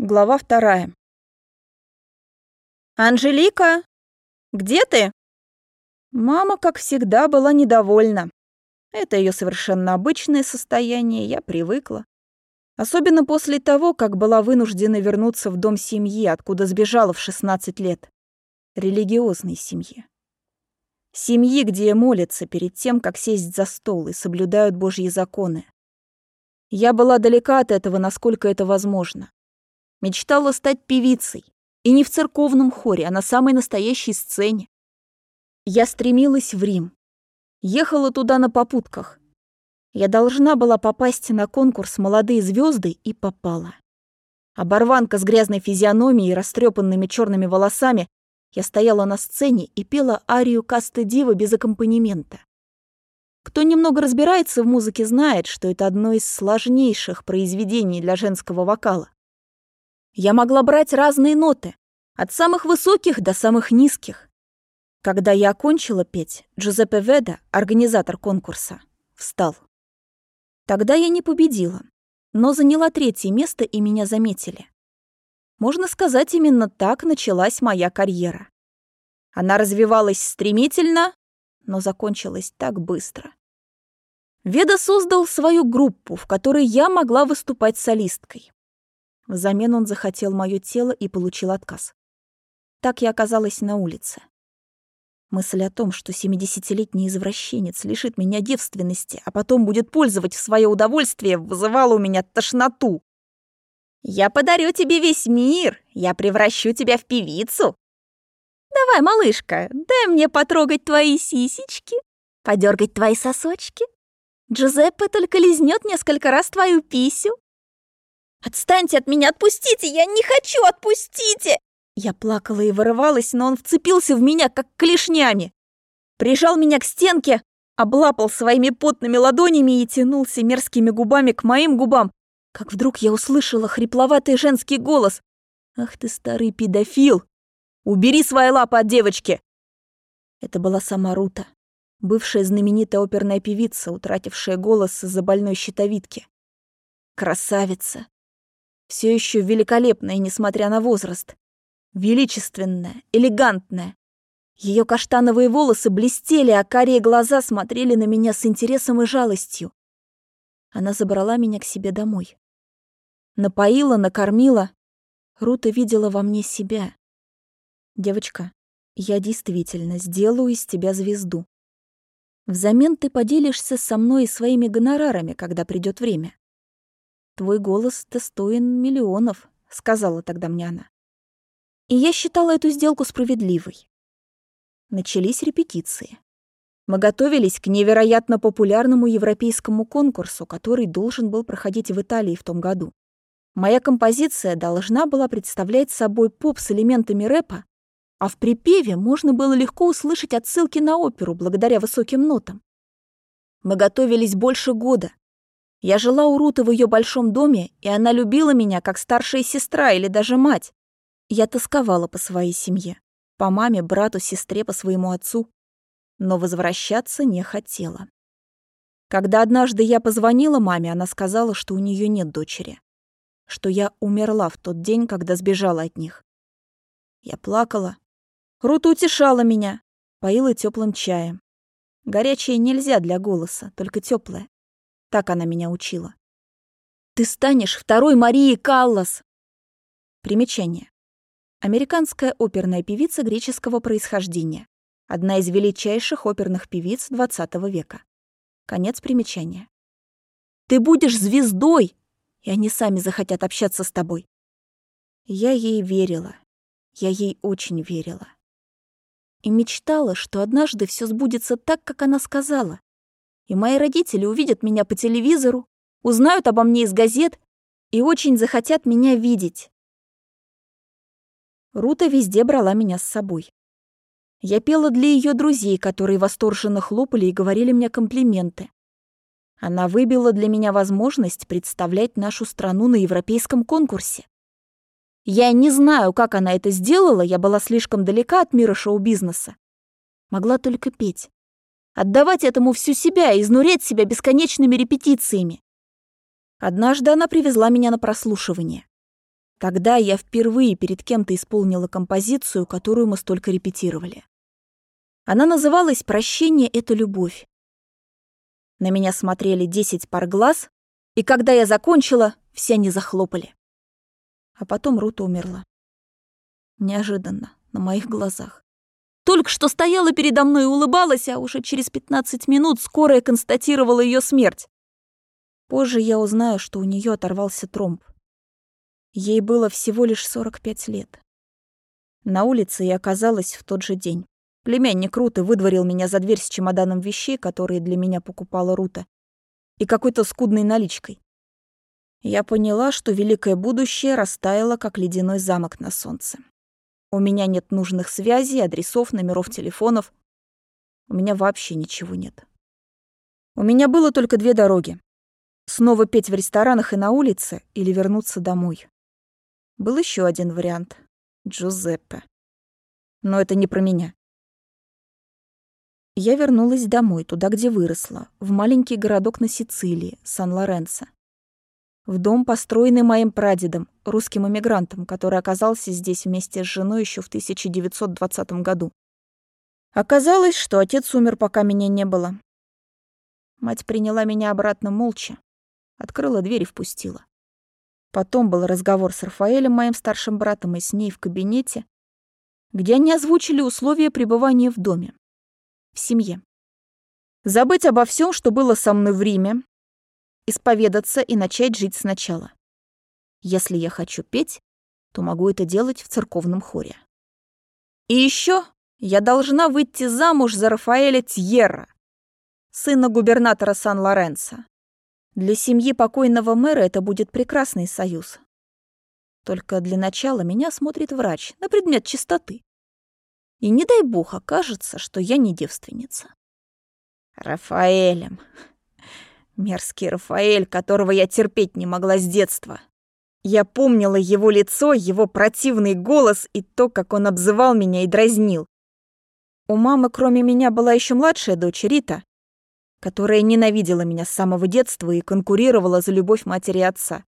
Глава вторая. «Анжелика, где ты?» Мама, как всегда, была недовольна. Это ее совершенно обычное состояние, я привыкла. Особенно после того, как была вынуждена вернуться в дом семьи, откуда сбежала в 16 лет. Религиозной семьи. Семьи, где молятся перед тем, как сесть за стол и соблюдают Божьи законы. Я была далека от этого, насколько это возможно. Мечтала стать певицей. И не в церковном хоре, а на самой настоящей сцене. Я стремилась в Рим. Ехала туда на попутках. Я должна была попасть на конкурс «Молодые звезды и попала. Оборванка с грязной физиономией и растрепанными черными волосами, я стояла на сцене и пела арию Касты Дива без аккомпанемента. Кто немного разбирается в музыке, знает, что это одно из сложнейших произведений для женского вокала. Я могла брать разные ноты, от самых высоких до самых низких. Когда я окончила петь, Джузеппе Веда, организатор конкурса, встал. Тогда я не победила, но заняла третье место и меня заметили. Можно сказать, именно так началась моя карьера. Она развивалась стремительно, но закончилась так быстро. Веда создал свою группу, в которой я могла выступать солисткой. Взамен он захотел мое тело и получил отказ. Так я оказалась на улице. Мысль о том, что 70-летний извращенец лишит меня девственности, а потом будет пользовать в свое удовольствие, вызывала у меня тошноту. «Я подарю тебе весь мир, я превращу тебя в певицу. Давай, малышка, дай мне потрогать твои сисечки, подергать твои сосочки. Джузеппе только лизнет несколько раз твою писю, «Отстаньте от меня, отпустите! Я не хочу, отпустите!» Я плакала и вырывалась, но он вцепился в меня, как клешнями. Прижал меня к стенке, облапал своими потными ладонями и тянулся мерзкими губами к моим губам, как вдруг я услышала хрипловатый женский голос. «Ах ты, старый педофил! Убери свои лапы от девочки!» Это была сама Рута, бывшая знаменитая оперная певица, утратившая голос из-за больной щитовидки. Красавица, все еще великолепная, несмотря на возраст. Величественная, элегантная. Ее каштановые волосы блестели, а карие глаза смотрели на меня с интересом и жалостью. Она забрала меня к себе домой. Напоила, накормила. Рута видела во мне себя. Девочка, я действительно сделаю из тебя звезду. Взамен ты поделишься со мной и своими гонорарами, когда придет время. «Твой голос достоин миллионов», — сказала тогда мне она. И я считала эту сделку справедливой. Начались репетиции. Мы готовились к невероятно популярному европейскому конкурсу, который должен был проходить в Италии в том году. Моя композиция должна была представлять собой поп с элементами рэпа, а в припеве можно было легко услышать отсылки на оперу благодаря высоким нотам. Мы готовились больше года, я жила у Руты в ее большом доме, и она любила меня как старшая сестра или даже мать. Я тосковала по своей семье, по маме, брату, сестре, по своему отцу, но возвращаться не хотела. Когда однажды я позвонила маме, она сказала, что у нее нет дочери, что я умерла в тот день, когда сбежала от них. Я плакала. Рута утешала меня, поила теплым чаем. Горячее нельзя для голоса, только теплое. Так она меня учила. Ты станешь второй Марией Каллас. Примечание. Американская оперная певица греческого происхождения. Одна из величайших оперных певиц XX века. Конец примечания. Ты будешь звездой, и они сами захотят общаться с тобой. Я ей верила. Я ей очень верила. И мечтала, что однажды все сбудется так, как она сказала и мои родители увидят меня по телевизору, узнают обо мне из газет и очень захотят меня видеть. Рута везде брала меня с собой. Я пела для ее друзей, которые восторженно хлопали и говорили мне комплименты. Она выбила для меня возможность представлять нашу страну на европейском конкурсе. Я не знаю, как она это сделала, я была слишком далека от мира шоу-бизнеса. Могла только петь отдавать этому всю себя и изнурять себя бесконечными репетициями. Однажды она привезла меня на прослушивание. Тогда я впервые перед кем-то исполнила композицию, которую мы столько репетировали. Она называлась «Прощение — это любовь». На меня смотрели десять пар глаз, и когда я закончила, все они захлопали. А потом Рута умерла. Неожиданно, на моих глазах. Только что стояла передо мной и улыбалась, а уже через 15 минут скорая констатировала ее смерть. Позже я узнаю, что у нее оторвался тромб. Ей было всего лишь 45 лет. На улице я оказалась в тот же день. Племянник Руты выдворил меня за дверь с чемоданом вещей, которые для меня покупала Рута, и какой-то скудной наличкой. Я поняла, что великое будущее растаяло, как ледяной замок на солнце. У меня нет нужных связей, адресов, номеров телефонов. У меня вообще ничего нет. У меня было только две дороги. Снова петь в ресторанах и на улице или вернуться домой. Был еще один вариант — Джузеппе. Но это не про меня. Я вернулась домой, туда, где выросла, в маленький городок на Сицилии, Сан-Лоренцо. В дом, построенный моим прадедом, русским эмигрантом, который оказался здесь вместе с женой еще в 1920 году. Оказалось, что отец умер, пока меня не было. Мать приняла меня обратно молча, открыла дверь и впустила. Потом был разговор с Рафаэлем, моим старшим братом, и с ней в кабинете, где они озвучили условия пребывания в доме, в семье. Забыть обо всем, что было со мной в Риме, исповедаться и начать жить сначала. Если я хочу петь, то могу это делать в церковном хоре. И еще я должна выйти замуж за Рафаэля Тьерра, сына губернатора Сан-Лоренцо. Для семьи покойного мэра это будет прекрасный союз. Только для начала меня смотрит врач на предмет чистоты. И не дай бог окажется, что я не девственница. Рафаэлем. Мерзкий Рафаэль, которого я терпеть не могла с детства. Я помнила его лицо, его противный голос и то, как он обзывал меня и дразнил. У мамы, кроме меня, была еще младшая дочь Рита, которая ненавидела меня с самого детства и конкурировала за любовь матери и отца.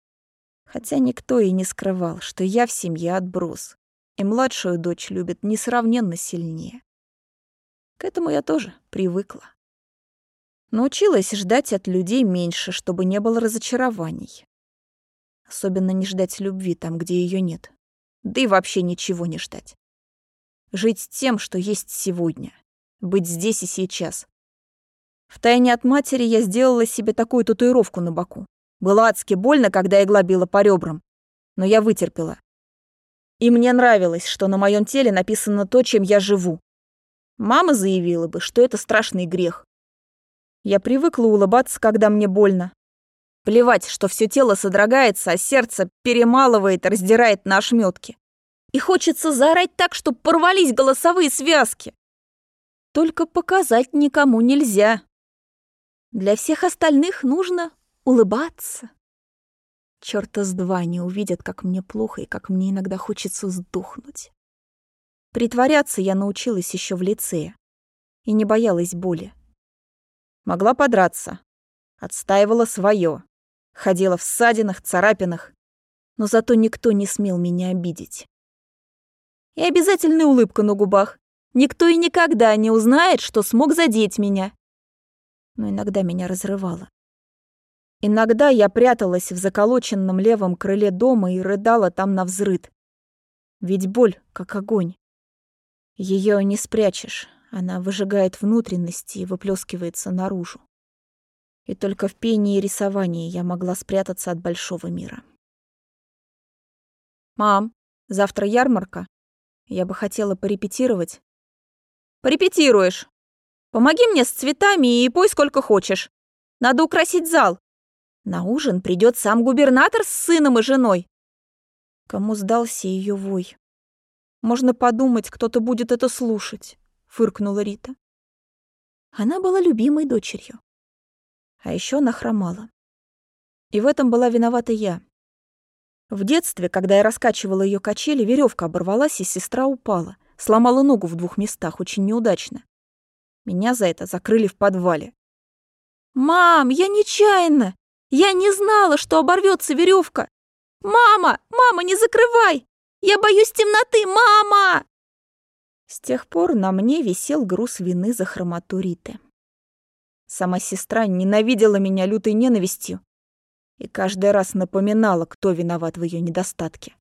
Хотя никто и не скрывал, что я в семье отброс, и младшую дочь любит несравненно сильнее. К этому я тоже привыкла. Научилась ждать от людей меньше, чтобы не было разочарований. Особенно не ждать любви там, где ее нет. Да и вообще ничего не ждать. Жить тем, что есть сегодня. Быть здесь и сейчас. Втайне от матери я сделала себе такую татуировку на боку. Было адски больно, когда игла била по ребрам, но я вытерпела. И мне нравилось, что на моем теле написано то, чем я живу. Мама заявила бы, что это страшный грех. Я привыкла улыбаться, когда мне больно. Плевать, что все тело содрогается, а сердце перемалывает, раздирает на ошметки. И хочется заорать так, чтобы порвались голосовые связки. Только показать никому нельзя. Для всех остальных нужно улыбаться. Чёрта с два не увидят, как мне плохо и как мне иногда хочется сдохнуть. Притворяться я научилась еще в лицее и не боялась боли. Могла подраться, отстаивала свое, ходила в ссадинах, царапинах, но зато никто не смел меня обидеть. И обязательная улыбка на губах. Никто и никогда не узнает, что смог задеть меня но иногда меня разрывало. Иногда я пряталась в заколоченном левом крыле дома и рыдала там на взрыд. Ведь боль, как огонь. Ее не спрячешь, она выжигает внутренности и выплескивается наружу. И только в пении и рисовании я могла спрятаться от большого мира. «Мам, завтра ярмарка. Я бы хотела порепетировать». «Порепетируешь!» Помоги мне с цветами и пой сколько хочешь. Надо украсить зал. На ужин придет сам губернатор с сыном и женой. Кому сдался ее вой? Можно подумать, кто-то будет это слушать, фыркнула Рита. Она была любимой дочерью. А еще она хромала. И в этом была виновата я. В детстве, когда я раскачивала ее качели, веревка оборвалась, и сестра упала. Сломала ногу в двух местах, очень неудачно. Меня за это закрыли в подвале. «Мам, я нечаянно! Я не знала, что оборвется веревка! Мама! Мама, не закрывай! Я боюсь темноты! Мама!» С тех пор на мне висел груз вины за хромоту Риты. Сама сестра ненавидела меня лютой ненавистью и каждый раз напоминала, кто виноват в ее недостатке.